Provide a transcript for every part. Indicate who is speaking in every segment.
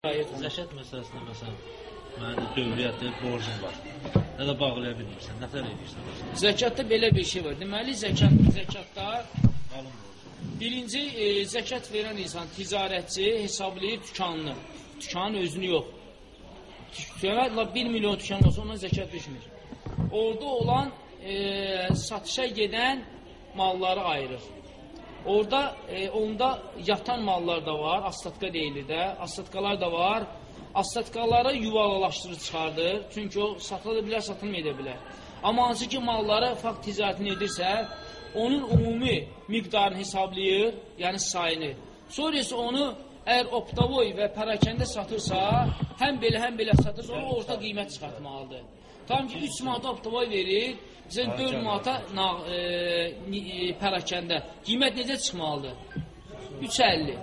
Speaker 1: Zəkat məsələsində məsələn, mənim dövriyyətli borcum var. Ya da bağlaya bilmirsən, nətər edirsən?
Speaker 2: Zəkatda belə bir şey var. Deməli, zəkat, zəkatda birinci e, zəkat verən insan ticarətçi hesablayır dükanını. Dükanın özünü yox. Dükana 1 milyon dükan olsa ona zəkat düşmür. Orada olan e, satışa gedən malları ayırır. Orada e, onda yatan mallar da var, astatka deyilir də, astatkalar da var. Astatkaları yuvarlaşdırır, çıxardır. Çünki o satıla bilər, satılmaya da bilər. Amma hansı ki malları fakt ticarətini edirsə, onun ümumi miqdarını hesablayır, yəni sayını. Sonra isə onu əgər optavoy və pərakəndə satırsa, həm belə, həm belə satırsa, onu orta qiymət çıxartmalıdır. Tam ki 3 manata optavoy verir, bizə 4 manata na, e, e, pərakəndə. Qiymət necə çıxmalıdır? 3.50.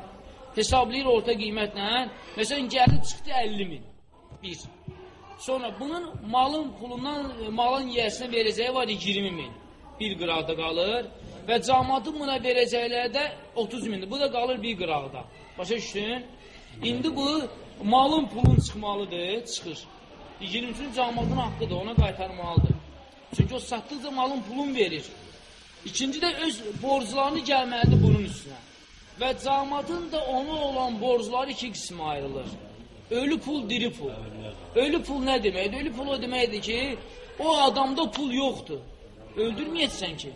Speaker 2: Hesablayır orta qiymətlə. Məsələn, gəldi çıxdı 50 min. Bir. Sonra bunun malın pulundan, e, malın yiyəsinə verəcəyi var 20 min. Bir qıraqda qalır. Və cəmatın buna verəcəkləri də 30 mindir. Bu da qalır bir qıraqda. Başa düşdün? İndi bu malın pulun çıxmalıdır, çıxır. 23-cü cəmatın haqqıdır, ona qaytarmalıdır. Çünki o satdıqca malın pulun verir. İkinci də öz borclarını gəlməlidir bunun üstünə. Və cəmatın da ona olan borcları iki qismə ayrılır. Ölü pul, diri pul. Ölü pul nə deməkdir? Ölü pul o deməkdir ki, o adamda pul yoxdur. Öldürməyəcəksən ki.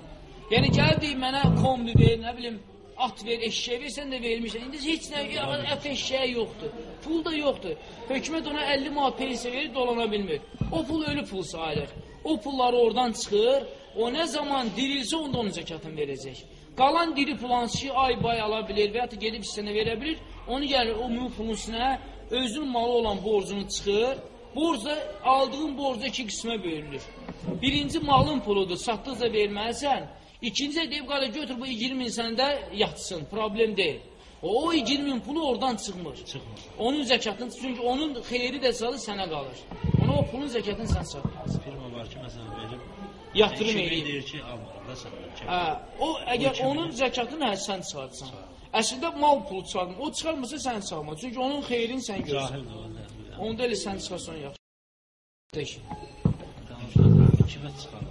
Speaker 2: Yəni gəl deyir mənə kombi ver, nə bilim, at ver, eşeğe ver, sən də vermişsən. İndi heç nə, ət eşeğe yoxdur. Pul da yoxdur. Hökumət ona 50 manat pensiya verir, dolana bilmir. O pul ölü pul sayılır. O pulları oradan çıxır, o nə zaman dirilsə onda onun zəkatını verəcək. Qalan diri ki, ay bay ala bilir və ya da gedib hissənə verə bilir, onu gəlir o mühüm pulun üstünə, özünün malı olan borcunu çıxır, borcda aldığın borcda iki qismə bölünür. Birinci malın puludur, satdıqca verməlisən. İkinci də deyib, qara götür bu 20 min səndə yatsın, problem deyil. O, o 20 min pulu oradan çıxmır.
Speaker 1: Çıxmır.
Speaker 2: Onun zəkatını, çünki onun xeyri də salı sənə qalır. Ona o pulun zəkatını sən satmalısan.
Speaker 1: Firma var ki, məsələn, verib
Speaker 2: Yatırım
Speaker 1: 2000
Speaker 2: eləyir.
Speaker 1: deyir ki, almıram da səndən.
Speaker 2: Hə, o əgər
Speaker 1: kimi.
Speaker 2: onun zəkatını hə, sən çıxartsan. Əslində mal pulu çıxartma. O çıxarmasa sən çıxarma. Çünki onun xeyrini sən görürsən.
Speaker 1: O?
Speaker 2: Onda elə sən çıxarsan yaxşı. Tək.
Speaker 1: Danışaq, kimə çıxar?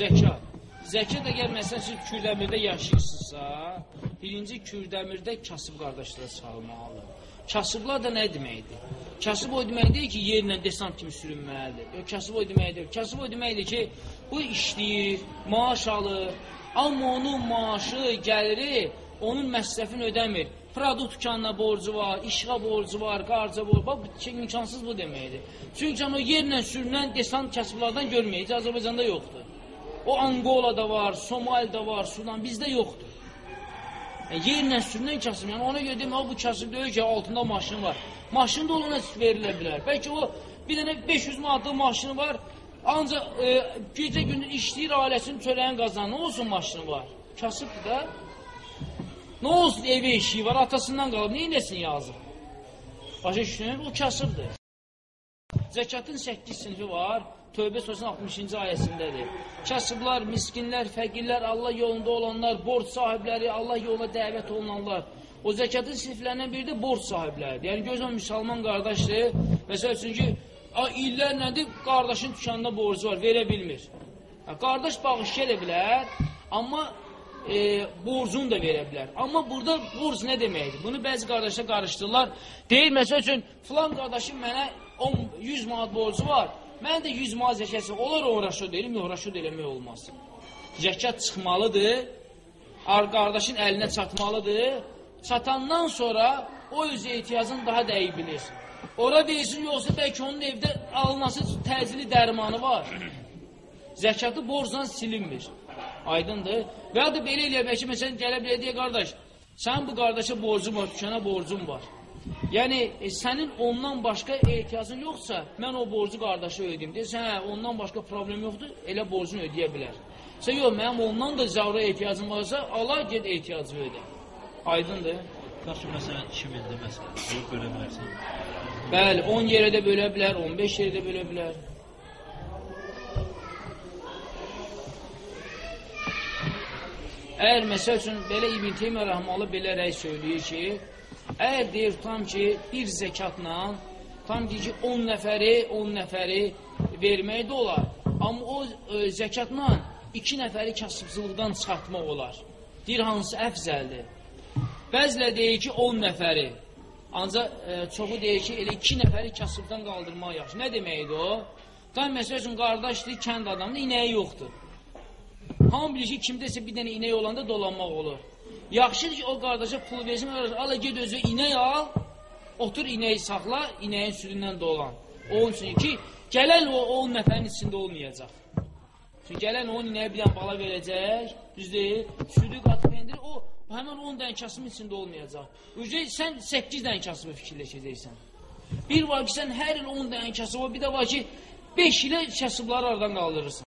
Speaker 2: Zəkat. Zəkat əgər məsələn siz Kürdəmirdə yaşayırsınızsa, birinci Kürdəmirdə kasıb qardaşlara çalmalıdır. Kasıblar da nə deməkdir? Kasıb o demək deyil ki, yerlə desant kimi sürünməlidir. Yox, kasıb o demək deyil. Kasıb o deməkdir ki, bu işləyir, maaş alır, amma onun maaşı, gəliri onun məsrəfini ödəmir. Produkt dükanına borcu var, işğa borcu var, qarca borcu var. Bu imkansız bu deməkdir. Çünki o yerlə sürünən desant kasıblardan görməyəcək, Azərbaycanda yoxdur. O Angolada var, Somalidə var, Sudan, bizdə yoxdur. Yəni, yerlə sürünən kasıb, yəni ona görə demək, bu kasıb deyil ki, altında maşın var. Maşın da olana verilə bilər. Bəlkə o bir dənə 500 manatlıq maşını var, ancaq e, gecə gündüz işləyir, ailəsinin çörəyin qazanır. Nə olsun maşını var? Kasıbdır da. Nə olsun evi eşiyi var, atasından qalıb, neynəsin yazıq? Başa düşdün? O kasıbdır. Zəkatın 8 sinfi var. Tövbə surəsinin 60-cı ayəsindədir. Kasıblar, miskinlər, fəqirlər, Allah yolunda olanlar, borc sahibləri, Allah yoluna dəvət olunanlar. O zəkatın siniflərindən biri də borc sahibləridir. Yəni gözəl müsəlman qardaşdır. Məsəl üçün ki, illərlədir qardaşın dükanında borcu var, verə bilmir. Ha, qardaş bağış edə bilər, amma e, borcunu da verə bilər. Amma burada borc nə deməkdir? Bunu bəzi qardaşlar qarışdırırlar. Deyir, məsəl üçün, filan qardaşım mənə 10, 100 manat borcu var, mən də 100 manat zəkəsi, onlar o raşod deyil, yox, raşod eləmək olmaz. Zəkat çıxmalıdır, ar qardaşın əlinə çatmalıdır, çatandan sonra o öz ehtiyacını daha dəqiq bilir. Ora versin, yoxsa bəlkə onun evdə alınması təcili dərmanı var. Zəkatı borcdan silinmir. Aydındır. Və ya da belə eləyə bəlkə məsələn gələ bilər deyə qardaş, sən bu qardaşa borcun var, dükana borcun var. Yəni e, sənin ondan başqa ehtiyacın yoxsa, mən o borcu qardaşa ödəyim. Deyirsən, hə, ondan başqa problem yoxdur, elə borcunu ödəyə bilər. Sən yox, mənim ondan da zərurə ehtiyacım varsa, Allah get ehtiyacı ödə. Aydındır.
Speaker 1: Yaxşı, məsələn, 2000-də məsələn, bölüb bölə bilərsən.
Speaker 2: Bəli, 10 yerə də bölə bilər, 15 yerə də bölə bilər. Əgər məsəl üçün belə İbn Teymiyyə rəhməli belə rəy söyləyir ki, Əgər deyir tutam ki, bir zəkatla tam deyir ki, 10 nəfəri, 10 nəfəri vermək də olar. Amma o e, zəkatla 2 nəfəri kasıbçılıqdan çıxartmaq olar. Deyir hansı əfzəldir? Bəzilə deyir ki, 10 nəfəri. Ancaq e, çoxu deyir ki, elə 2 nəfəri kasıbdan qaldırmaq yaxşı. Nə deməkdir o? Tam məsəl üçün qardaşdır, kənd adamında inəyi yoxdur. Hamı bilir ki, kimdəsə bir dənə inək olanda dolanmaq olur. Yaxşıdır ki, o qardaşa pul versin, ala get özü inək al, otur inəyi saxla, inəyin südündən dolan. Onun üçün ki, gələn o 10 nəfərin içində olmayacaq. Çünki gələn 10 inəyə bir dənə bala verəcək, düzdür, südü qatıb endir, o həmən 10 dənə kasımın içində olmayacaq. Ücret sən 8 dənə kasımı fikirləşəcəksən. Bir var ki, sən hər il 10 dənə kasıb, bir də var ki, 5 ilə kasıbları aradan qaldırırsan.